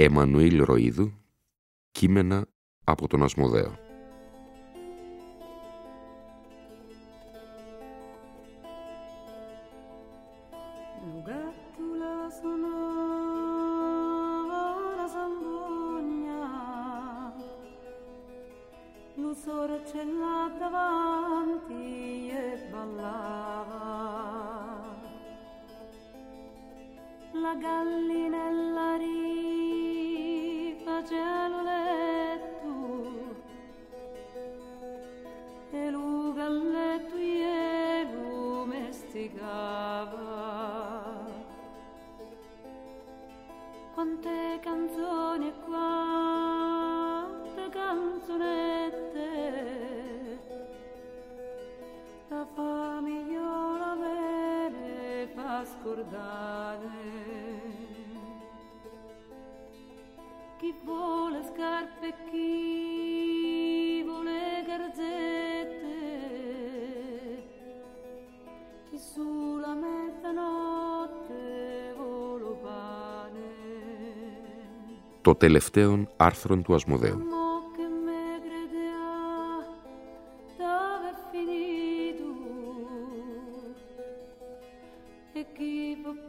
Εμμανουήλ Ροίδου, κείμενα από τον Ασμοδέο. La gallinella mesticava quante canzoni e quante canzonette la famigliola me ne fa scordare. Chi vuole scarpe e chi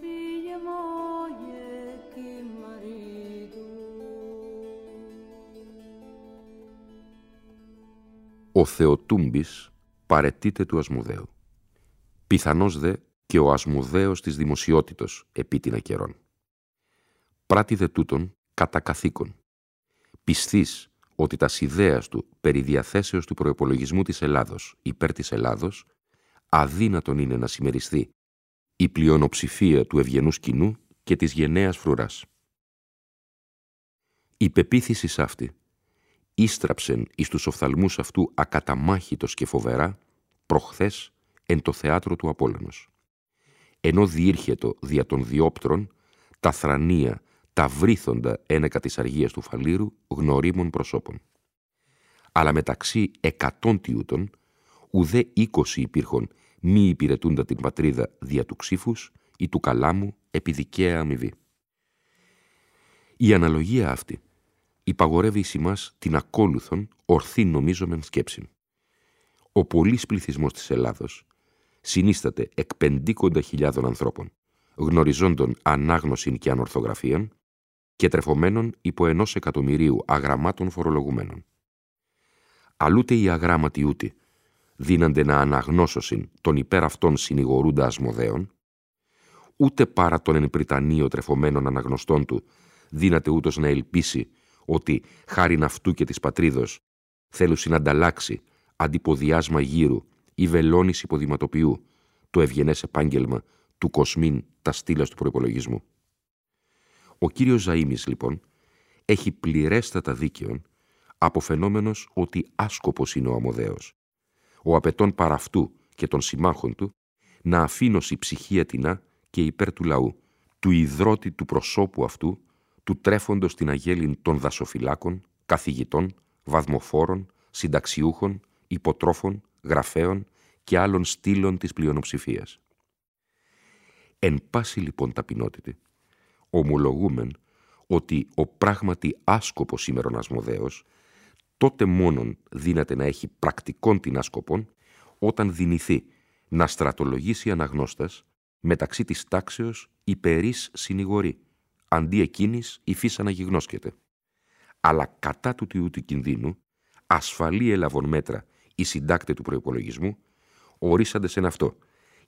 piglia moglie e chi marito. Ο Θεοτούμπης παρετείται του Ασμουδαίου. Πιθανώς δε και ο Ασμουδαίος της δημοσιότητος επί την ακερών. Πράτη δε τούτον κατά καθήκον. Πιστής ότι τα ιδέας του περί διαθέσεως του προεπολογισμού της Ελλάδος υπέρ της Ελλάδος αδύνατον είναι να συμμεριστεί η πλειονοψηφία του ευγενούς κοινού και της γενναίας φρουράς. Η πεποίθηση αυτή ίστραψεν εις τους οφθαλμούς αυτού ακαταμάχητος και φοβερά προχθές εν το θέατρο του Απόλλωνος. Ενώ διήρχετο δια των διόπτρων τα θρανία, τα βρίθοντα ένεκα της αργίας του φαλήρου γνωρίμων προσώπων. Αλλά μεταξύ εκατόν τιούτων, ουδέ είκοσι υπήρχον μη υπηρετούντα την πατρίδα δια του ξύφους ή του καλάμου επί δικαία αμοιβή. Η αναλογία αυτή υπαγορεύει εις ημάς την ακόλουθον ορθή νομίζομεν σκέψη. Ο πολύς πληθυσμός της Ελλάδος συνίσταται εκ πεντήκοντα χιλιάδων ανθρώπων, γνωριζόντων ανάγνωσιν και ανορθογραφίαν και τρεφωμένων υπό ενός εκατομμυρίου αγραμμάτων φορολογουμένων. Αλλούτε οι αγράμματοι ούτε δίνανται να αναγνώσωσιν τον υπέρ αυτών συνηγορούντα ασμοδέων, ούτε παρά τον εν Πριτανείο τρεφωμένων αναγνωστών του δύναται ούτως να ελπίσει ότι χάριν αυτού και της πατρίδος θέλουν να ανταλλάξει αντιποδιάσμα γύρου ή βελόνης υποδηματοποιού το ευγενές επάγγελμα του κοσμήν τα στήλα του προπολογισμού. Ο κύριος Ζαΐμις, λοιπόν, έχει πληρέστατα δίκαιον, αποφαινόμενος ότι άσκοπος είναι ο αμοδέος. Ο απαιτών παρά αυτού και των συμμάχων του να αφήνωση ψυχή ατινά και υπέρ του λαού, του ιδρώτη του προσώπου αυτού, του τρέφοντος την αγέλην των δασοφυλάκων, καθηγητών, βαθμοφόρων, συνταξιούχων, υποτρόφων, γραφέων και άλλων στήλων της πλειονοψηφίας. Εν πάση λοιπόν ταπεινότητη, ομολογούμεν ότι ο πράγματι άσκοπος σήμερον ασμοδέος τότε μόνον δύναται να έχει πρακτικόν την άσκοπον όταν δυνηθεί να στρατολογήσει αναγνώστας μεταξύ της τάξεως υπερής συνηγορή, αντί εκείνης η φύσα να γιγνώσκεται. αλλά κατά του τιού του κινδύνου, ασφαλή ελαβον μέτρα οι συντάκτες του προϋπολογισμού, ορίσαντες σε αυτό,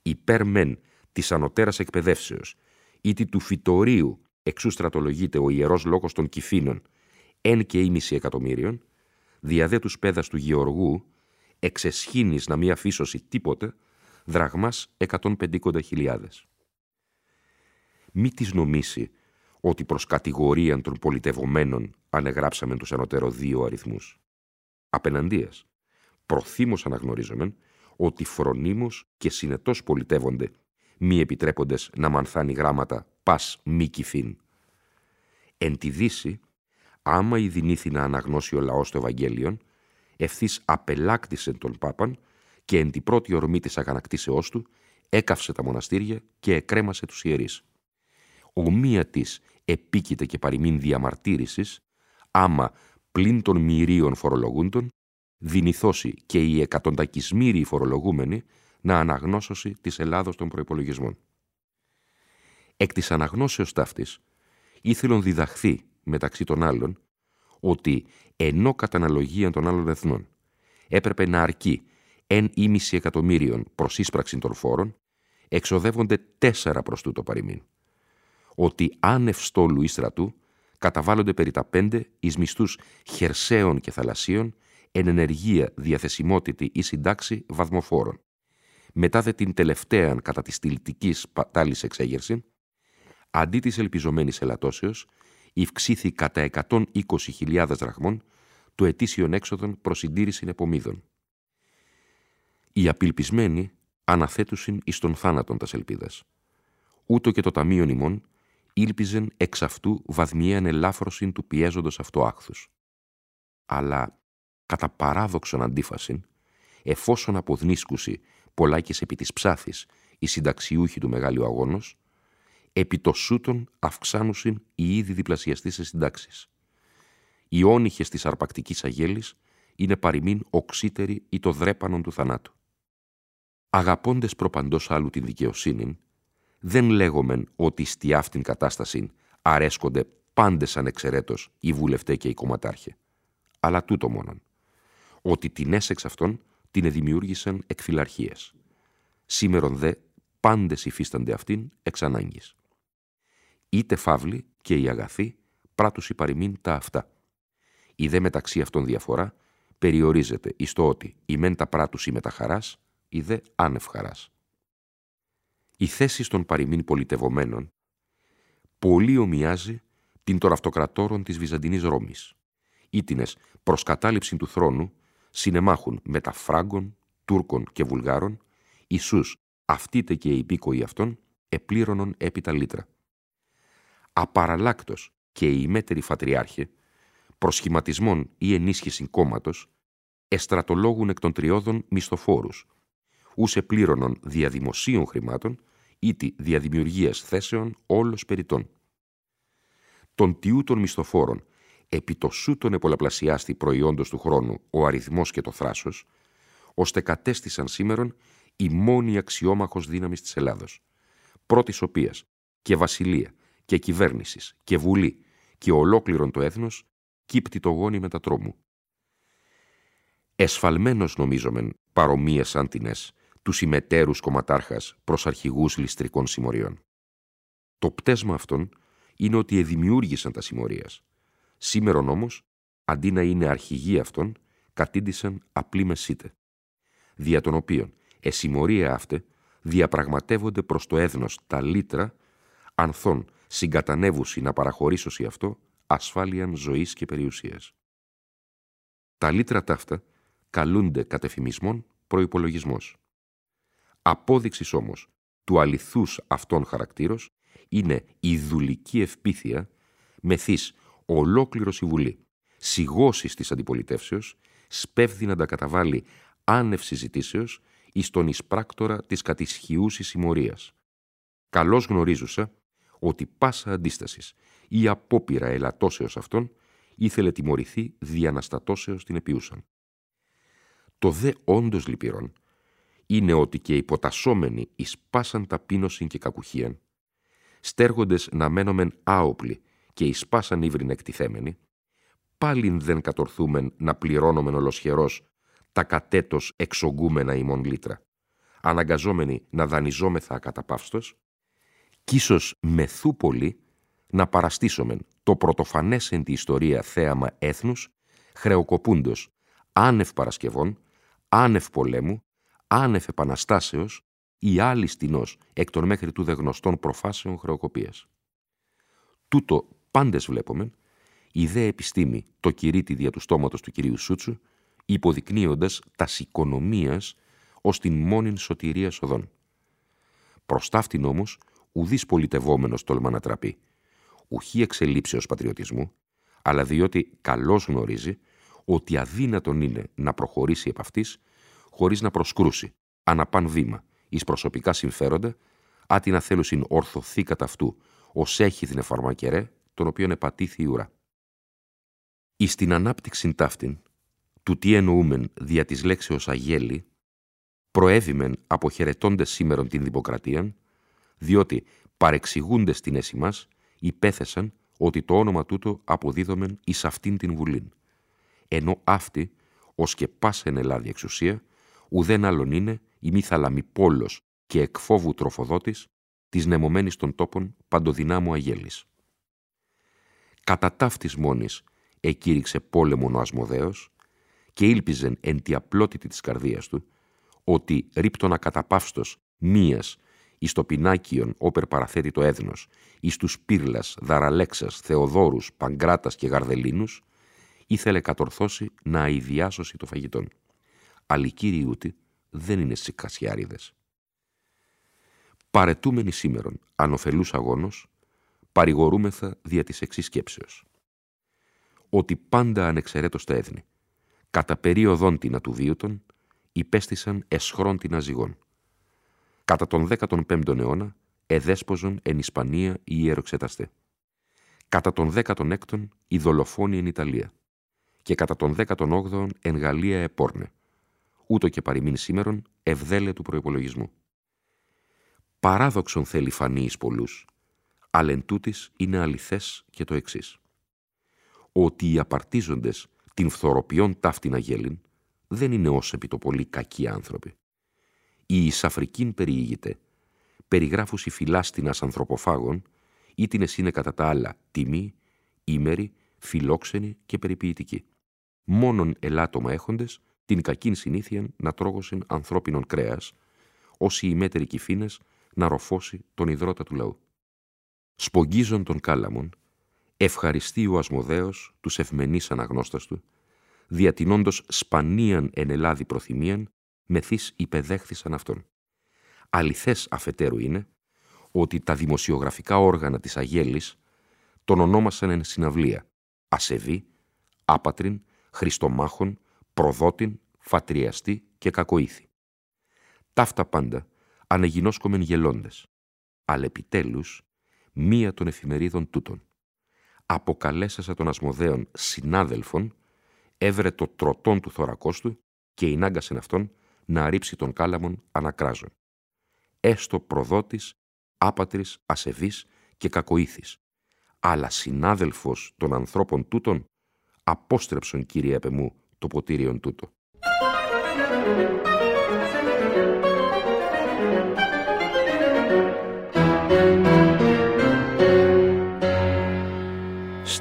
υπέρ μεν της ανωτέρας εκπαιδεύσεως, ήτι του φυτορίου εξού στρατολογείται ο ιερός λόγος των κυφήνων, εν και ήμιση εκατομμύριων, διαδέ τους πέδας του Γεωργού, εξεσχήνεις να μη αφήσωση τίποτε, δραγμάς 150.000. Μη της νομίσει ότι προς κατηγορίαν των πολιτευομένων ανεγράψαμε τους ανωτέρω δύο αριθμούς. Απέναντίας, προθύμως αναγνωρίζομεν ότι φρονίμως και συνετός πολιτεύονται, μη επιτρέποντες να μανθάνει γράμματα πας μη κυφήν. Εν τη Δύση, άμα ειδηνήθη να αναγνώσει ο λαός το Ευαγγέλιον, ευθύς απελάκτησε τον Πάπαν και εν την πρώτη ορμή της αγανακτήσεώς του έκαυσε τα μοναστήρια και εκρέμασε τους ιερείς. Ομοία της επίκειται και παροιμήν διαμαρτύρησης, άμα πλην των μυρίων φορολογούντων, δυνηθώσει και οι εκατοντακισμύριοι φορολογούμενοι να αναγνώσωση της Ελλάδος των προϋπολογισμών. Εκ της αναγνώσεως ταύτης, ήθελον διδαχθεί μεταξύ των άλλων ότι ενώ κατά αναλογία των άλλων εθνών έπρεπε να αρκεί εν ήμιση εκατομμύριων προς ίσπραξη των φόρων, εξοδεύονται τέσσερα προς τούτο παροιμήν. Ότι άνευ στόλου ή στρατού καταβάλλονται περί τα πέντε εις μισθούς χερσαίων και θαλασσίων εν ενεργεία διαθεσιμότητη ή συντάξη βαθμοφόρων. Μετά δε την τελευταία κατά της στυλτική πατάλη εξέγερση, αντί της ελπιζομένης ελαττώσεως, υυξήθη κατά 120.000 δραχμών το ετήσιον έξοδον προς συντήρηση επομίδων. Οι απειλπισμένοι αναθέτουσιν εις τον θάνατον τας ελπίδας. Ούτω και το ταμείο ημών ήλπιζεν εξ αυτού βαθμιαίαν ελάφρωσιν του πιέζοντος αυτό άχθους. Αλλά κατά παράδοξον αντίφασιν, εφόσον αποδνίσκουση πολλάκες επί της ψάθης οι συνταξιούχοι του μεγάλου αγώνος, επί το σούτον αυξάνουσιν οι ήδη διπλασιαστείς σε συντάξεις. Οι όνυχες της αρπακτικής αγέλης είναι παροιμήν οξύτεροι ή το δρέπανον του θανάτου. Αγαπώντες προπαντός άλλου την δικαιοσύνη, δεν λέγομεν ότι στη αυτήν κατάσταση αρέσκονται πάντες ανεξαιρέτως οι βουλευτές και οι κομματάρχες, αλλά τούτο μόνον, ότι την έσεξ αυτών την δημιούργησαν εκφυλαρχίες. Σήμερον δε πάντες υφίστανται αυτήν εξ ανάγκης. Είτε φαύλοι και οι αγαθοί πράτους υπαριμήν τα αυτά. Η δε μεταξύ αυτών διαφορά περιορίζεται εις το ότι η μεν τα πράτους ή με τα χαράς, η δε άνευ χαράς. Η θέση των παροιμήν πολιτευομένων πολύ ομοιάζει την των αυτοκρατόρων της Βυζαντινής Ρώμης. Ήτινες προς κατάληψη του θρόνου συνεμάχουν τα Φράγκων, Τούρκων και Βουλγάρων, Ιησούς αυτήτε και οι υπήκοοι αυτών επλήρωνον έπειτα λίτρα. Απαραλάκτος και η ημέτερη φατριάρχε, προσχηματισμών ή ενίσχυση κόμματος, εστρατολόγουν εκ των τριώδων μισθοφόρους, ούς επλήρωνον διαδημοσίων χρημάτων, ήτι διαδημιουργίας θέσεων όλος περιτών. Των τιού των μισθοφόρων επί το σούτον επολαπλασιάστη προϊόντος του χρόνου ο αριθμός και το θράσος, ώστε κατέστησαν σήμερον η μόνη αξιόμαχος δύναμης της Ελλάδος, πρώτης οποίας και βασιλεία και κυβέρνησης και βουλή και ολόκληρον το έθνος κύπτει το γόνι μετατρόμου. Εσφαλμένος νομίζομεν παρομοίες άντινες του συμμετέρους κομματάρχας προς αρχηγούς ληστρικών συμμοριών. Το πτέσμα αυτών είναι ότι εδημιούργησαν τα συμμορίας, Σήμερον όμως, αντί να είναι αρχηγοί αυτών, κατήντησαν απλή μεσίτε, δια των οποίων εσημωρία αυτέ διαπραγματεύονται προς το έθνος τα λίτρα, ανθών συγκατανεύουσι να παραχωρήσωσι αυτό ασφάλειαν ζωής και περιουσίας. Τα λίτρα ταύτα καλούνται κατεφημισμών προϋπολογισμός. Απόδειξης όμως του αληθούς αυτών χαρακτήρος είναι η δουλική ευπίθεια μεθύς ολόκληρος η Βουλή, σιγώσεις της αντιπολιτεύσεως, σπέβδει να τα καταβάλει άνευ συζητήσεως εις τον εισπράκτορα της κατησχιούσης συμμορίας. Καλώς γνωρίζουσα ότι πάσα αντίστασης ή απόπειρα ελαττώσεως αυτών ήθελε τιμωρηθεί διαναστατώσεως την επιούσαν. Το δε όντως λυπηρόν είναι ότι και υποτασσόμενοι εις πάσαν ταπείνωσιν και κακουχίαν, στέργοντες να μένομεν άοπλοι και εις πάσαν ύβριν εκτιθέμενοι, πάλιν δεν κατορθούμεν να πληρώνομεν ολοσχερός τα κατέτος εξογκούμενα ημών λίτρα, αναγκαζόμενοι να δανειζόμεθα ακαταπαύστος, κι ίσως μεθού πολύ να παραστήσομεν το πρωτοφανές εν τη ιστορία θέαμα έθνους, χρεοκοπούντος άνευ Παρασκευών, άνευ πολέμου, άνευ επαναστάσεως ή άλλη στινός εκ των μέχρι του γνωστών προφάσεων χρεοκοπίας. Τούτο πάντες βλέπομεν, η δε επιστήμη το κηρύττει δια του στόματος του κυρίου Σούτσου, υποδεικνύοντας τας οικονομίας ως την μόνην σωτηρία οδών. Προς ταύτην όμως, ουδής πολιτευόμενος τολμά να τραπεί, ουχή εξελίψεως πατριωτισμού, αλλά διότι καλώς γνωρίζει ότι αδύνατον είναι να προχωρήσει επ' αυτής, χωρίς να προσκρούσει, αναπάν βήμα, εις προσωπικά συμφέροντα, άτι να θέλουσιν ορθωθεί κατά αυτού, ως έχει την εφαρμακερέ, τον οποίον επατήθη η ουρά. Εις την ανάπτυξη ταύτην, του τι εννοούμεν δια της λέξεως αγέλη, προέβημεν αποχαιρετώντες σήμερον την δημοκρατία, διότι παρεξηγούντες την έση μας, υπέθεσαν ότι το όνομα τούτο αποδίδομεν εις αυτήν την βουλήν. Ενώ αυτή, ως και πάσεν ελλάδη εξουσία, ουδέν άλλον είναι η μη θαλαμή πόλος και εκφόβου τροφοδότης της νεμωμένης των τόπων παντοδυνάμου αγέλης. Κατά ταύτης μόνης εκήρυξε πόλεμον ο Ασμοδέος και ήλπιζεν εν τη απλότητη της καρδίας του ότι ρίπτον ακαταπαύστος μίας εις το πινάκιον όπερ παραθέτει το έδνος, εις τους Πύρλας, Δαραλέξας, Θεοδόρους, Παγκράτας και Γαρδελίνους, ήθελε κατορθώσει να αηδιάσωσει το φαγητόν. Αλλά κύριοι ούτι δεν είναι σικασιάριδες. Παρετούμενοι σήμερον, ανοφελούς αγώνος, παρηγορούμεθα δια της εξής σκέψεως. Ότι πάντα ανεξαιρέτως τα έθνη, κατά περίοδον την του βίωτον, υπέστησαν εσχρόν την αζυγών Κατά τον 15ο αιώνα εδέσποζον εν Ισπανία οι ιεροξεταστέ. Κατά τον 16ο οι δολοφόνοι εν Ιταλία. Και κατά τον 18ο εν Γαλλία επόρνε. Ούτω και παροιμήν σήμερον ευδέλε του προπολογισμού. Παράδοξον θέλει φανεί εις πολλούς, αλλά εν τούτης είναι αληθές και το εξής. Ότι οι απαρτίζοντες την φθοροποιών ταύτην αγέλην δεν είναι ως επί το πολύ κακοί άνθρωποι η εις Αφρικήν περιήγεται, περιγράφουσι φυλάστηνας ανθρωποφάγων, ή την είναι κατά τα άλλα τιμή, ήμερη, φιλόξενη και περιποιητική. Μόνον ελάττωμα έχοντες την κακήν συνήθεια να τρώγωσιν ανθρώπινον κρέας, όσοι οι μέτεροι κυφίνες να ροφώσει τον υδρότα του λαού. Σπογγίζον τον κάλαμον, ευχαριστεί ο Ασμοδέος τους ευμενείς αναγνώστας του, διατηνώντος σπανίαν εν Ελλάδη προθυμίαν μεθύς υπεδέχθησαν αυτόν. Αληθές αφετέρου είναι ότι τα δημοσιογραφικά όργανα της Αγέλης τον ονόμασαν εν συναυλία ασεβή, άπατριν, χριστομάχων, προδότην, φατριαστή και κακοήθη. Ταύτα πάντα ανεγινώσκομεν γελώντες, αλλά επιτέλους μία των εφημερίδων τούτων. Αποκαλέσασα των Ασμοδέων συνάδελφων, έβρε το τροτόν του θωρακός του και εινάγκασεν αυτόν να ρίψει τον κάλαμον ανακράζων. Έστω προδότης, άπατρης, ασεβής και κακοήθης, αλλά συνάδελφος των ανθρώπων τούτων, απόστρεψον, κύριε μου, το ποτήριον τούτο.